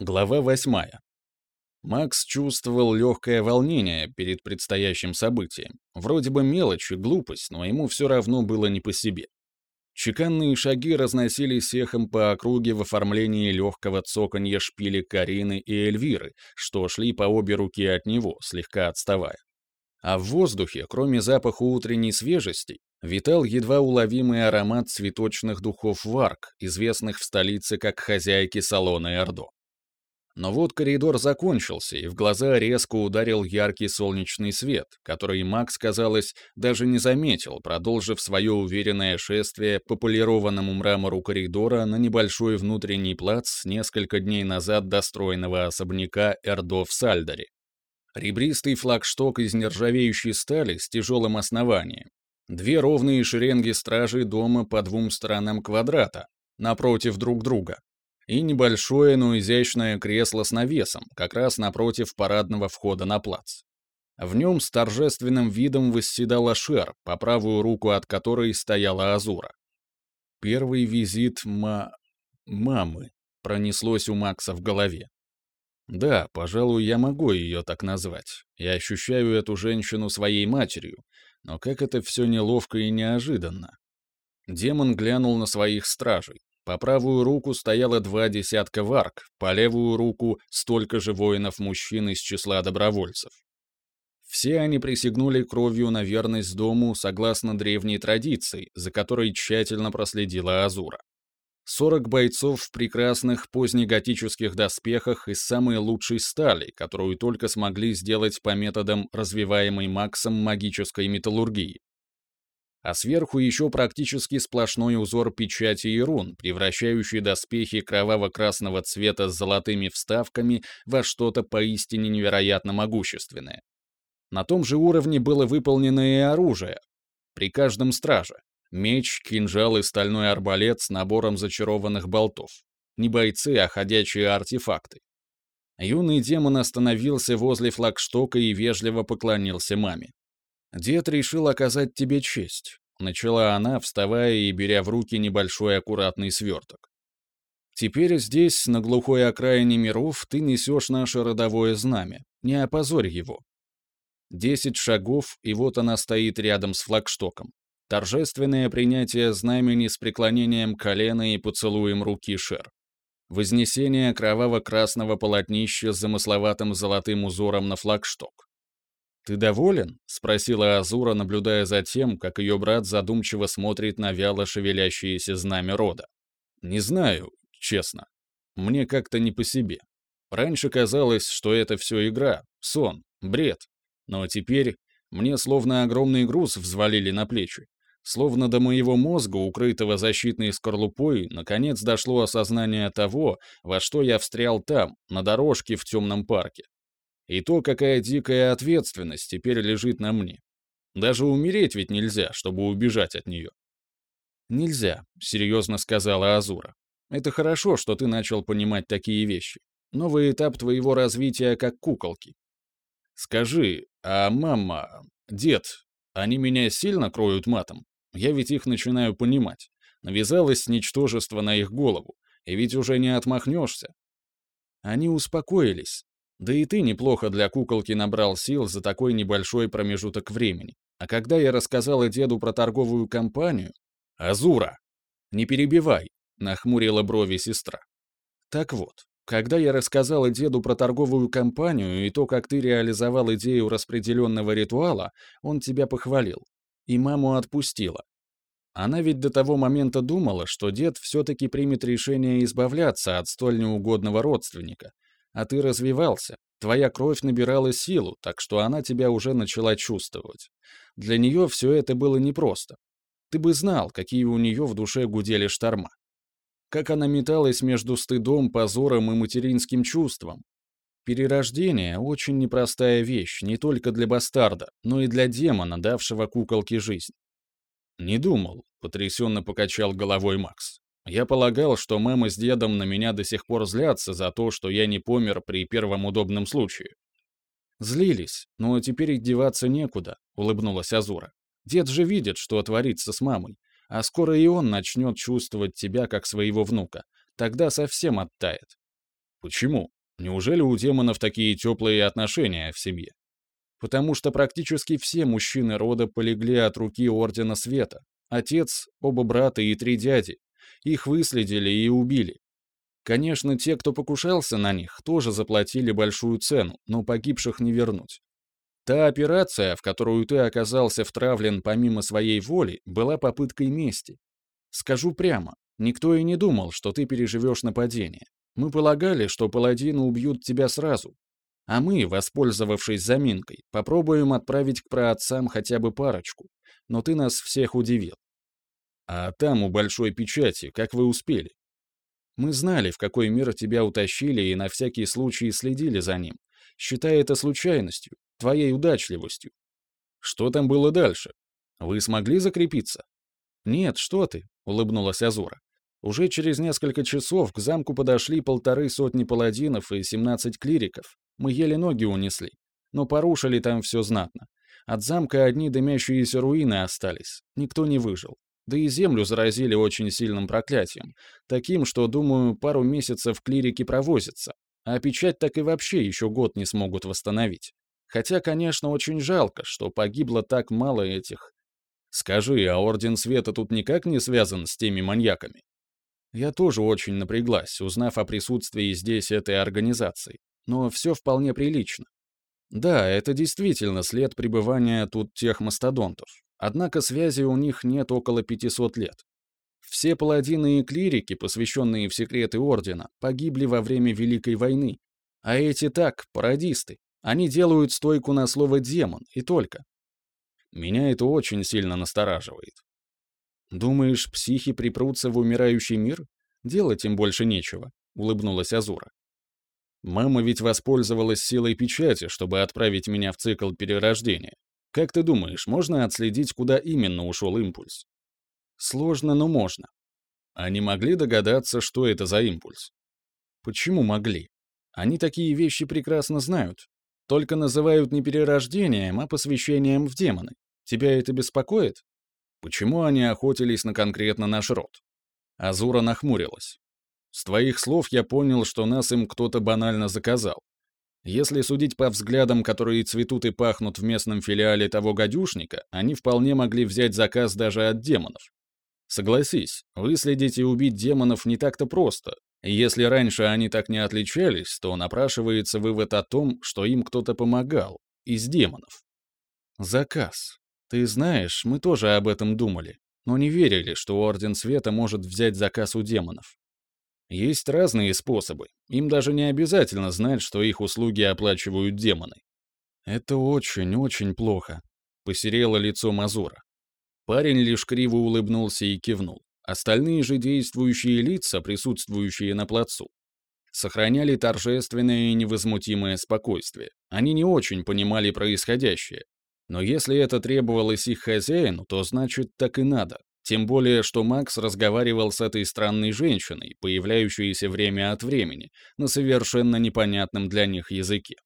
Глава восьмая. Макс чувствовал легкое волнение перед предстоящим событием. Вроде бы мелочь и глупость, но ему все равно было не по себе. Чеканные шаги разносились эхом по округе в оформлении легкого цоканья шпили Карины и Эльвиры, что шли по обе руки от него, слегка отставая. А в воздухе, кроме запаха утренней свежести, витал едва уловимый аромат цветочных духов Варк, известных в столице как хозяйки салона Эрдо. Но вот коридор закончился, и в глаза резко ударил яркий солнечный свет, который Макс, казалось, даже не заметил, продолжив свое уверенное шествие по полированному мрамору коридора на небольшой внутренний плац несколько дней назад достроенного особняка Эрдо в Сальдере. Ребристый флагшток из нержавеющей стали с тяжелым основанием. Две ровные шеренги стражей дома по двум сторонам квадрата, напротив друг друга, и небольшое, но изящное кресло с навесом, как раз напротив парадного входа на плац. В нем с торжественным видом восседала Шер, по правую руку от которой стояла Азура. Первый визит ма... мамы пронеслось у Макса в голове. Да, пожалуй, я могу ее так назвать. Я ощущаю эту женщину своей матерью, но как это все неловко и неожиданно. Демон глянул на своих стражей. По правую руку стояло два десятка варк, по левую руку столько же воинов-мужчин из числа добровольцев. Все они присягнули кровью на верность дому согласно древней традиции, за которой тщательно проследила Азура. 40 бойцов в прекрасных позднеготических доспехах из самой лучшей стали, которую только смогли сделать по методам развиваемой Максом магической металлургии а сверху еще практически сплошной узор печати и рун, превращающий доспехи кроваво-красного цвета с золотыми вставками во что-то поистине невероятно могущественное. На том же уровне было выполнено и оружие. При каждом страже. Меч, кинжал и стальной арбалет с набором зачарованных болтов. Не бойцы, а ходячие артефакты. Юный демон остановился возле флагштока и вежливо поклонился маме. «Дед решил оказать тебе честь», — начала она, вставая и беря в руки небольшой аккуратный сверток. «Теперь здесь, на глухой окраине миров, ты несешь наше родовое знамя. Не опозорь его». Десять шагов, и вот она стоит рядом с флагштоком. Торжественное принятие знамени с преклонением колена и поцелуем руки Шер. Вознесение кроваво-красного полотнища с замысловатым золотым узором на флагшток. «Ты доволен?» — спросила Азура, наблюдая за тем, как ее брат задумчиво смотрит на вяло шевелящееся знамя рода. «Не знаю, честно. Мне как-то не по себе. Раньше казалось, что это все игра, сон, бред. Но теперь мне словно огромный груз взвалили на плечи. Словно до моего мозга, укрытого защитной скорлупой, наконец дошло осознание того, во что я встрял там, на дорожке в темном парке. И то, какая дикая ответственность теперь лежит на мне. Даже умереть ведь нельзя, чтобы убежать от нее. «Нельзя», — серьезно сказала Азура. «Это хорошо, что ты начал понимать такие вещи. Новый этап твоего развития как куколки. Скажи, а мама, дед, они меня сильно кроют матом? Я ведь их начинаю понимать. Навязалось ничтожество на их голову, и ведь уже не отмахнешься. Они успокоились, да и ты неплохо для куколки набрал сил за такой небольшой промежуток времени. А когда я рассказала деду про торговую компанию... «Азура! Не перебивай!» — нахмурила брови сестра. Так вот, когда я рассказала деду про торговую компанию и то, как ты реализовал идею распределенного ритуала, он тебя похвалил. И маму отпустила. Она ведь до того момента думала, что дед все-таки примет решение избавляться от столь неугодного родственника, а ты развивался, твоя кровь набирала силу, так что она тебя уже начала чувствовать. Для нее все это было непросто. Ты бы знал, какие у нее в душе гудели шторма. Как она металась между стыдом, позором и материнским чувством. Перерождение — очень непростая вещь не только для бастарда, но и для демона, давшего куколке жизнь. «Не думал», — потрясенно покачал головой Макс. Я полагал, что мама с дедом на меня до сих пор злятся за то, что я не помер при первом удобном случае. Злились, но теперь деваться некуда, улыбнулась Азура. Дед же видит, что творится с мамой, а скоро и он начнет чувствовать тебя как своего внука. Тогда совсем оттает. Почему? Неужели у демонов такие теплые отношения в семье? Потому что практически все мужчины рода полегли от руки Ордена Света. Отец, оба брата и три дяди. Их выследили и убили. Конечно, те, кто покушался на них, тоже заплатили большую цену, но погибших не вернуть. Та операция, в которую ты оказался втравлен помимо своей воли, была попыткой мести. Скажу прямо, никто и не думал, что ты переживешь нападение. Мы полагали, что паладины убьют тебя сразу. А мы, воспользовавшись заминкой, попробуем отправить к праотцам хотя бы парочку. Но ты нас всех удивил. А там, у большой печати, как вы успели? Мы знали, в какой мир тебя утащили и на всякий случай следили за ним, считая это случайностью, твоей удачливостью. Что там было дальше? Вы смогли закрепиться? Нет, что ты, улыбнулась Азура. Уже через несколько часов к замку подошли полторы сотни паладинов и 17 клириков. Мы еле ноги унесли, но порушили там все знатно. От замка одни дымящиеся руины остались, никто не выжил. Да и землю заразили очень сильным проклятием, таким, что, думаю, пару месяцев клирики провозятся, а печать так и вообще еще год не смогут восстановить. Хотя, конечно, очень жалко, что погибло так мало этих. Скажи, а Орден Света тут никак не связан с теми маньяками? Я тоже очень напряглась, узнав о присутствии здесь этой организации, но все вполне прилично. Да, это действительно след пребывания тут тех мастодонтов, однако связи у них нет около 500 лет. Все паладины и клирики, посвященные в секреты Ордена, погибли во время Великой войны, а эти так, пародисты. Они делают стойку на слово «демон» и только. Меня это очень сильно настораживает. «Думаешь, психи припрутся в умирающий мир? Делать им больше нечего», — улыбнулась Азура. «Мама ведь воспользовалась силой печати, чтобы отправить меня в цикл перерождения. Как ты думаешь, можно отследить, куда именно ушел импульс?» «Сложно, но можно». Они могли догадаться, что это за импульс? Почему могли? Они такие вещи прекрасно знают. Только называют не перерождением, а посвящением в демоны. Тебя это беспокоит? Почему они охотились на конкретно наш род? Азура нахмурилась. С твоих слов я понял, что нас им кто-то банально заказал. Если судить по взглядам, которые цветут и пахнут в местном филиале того гадюшника, они вполне могли взять заказ даже от демонов. Согласись, выследить и убить демонов не так-то просто. И если раньше они так не отличались, то напрашивается вывод о том, что им кто-то помогал, из демонов. Заказ. Ты знаешь, мы тоже об этом думали, но не верили, что Орден Света может взять заказ у демонов. Есть разные способы. Им даже не обязательно знать, что их услуги оплачивают демоны. Это очень-очень плохо. Посерело лицо Мазура. Парень лишь криво улыбнулся и кивнул. Остальные же действующие лица, присутствующие на плацу, сохраняли торжественное и невозмутимое спокойствие. Они не очень понимали происходящее, но если это требовалось их хозяину, то значит так и надо. Тем более, что Макс разговаривал с этой странной женщиной, появляющейся время от времени, на совершенно непонятном для них языке.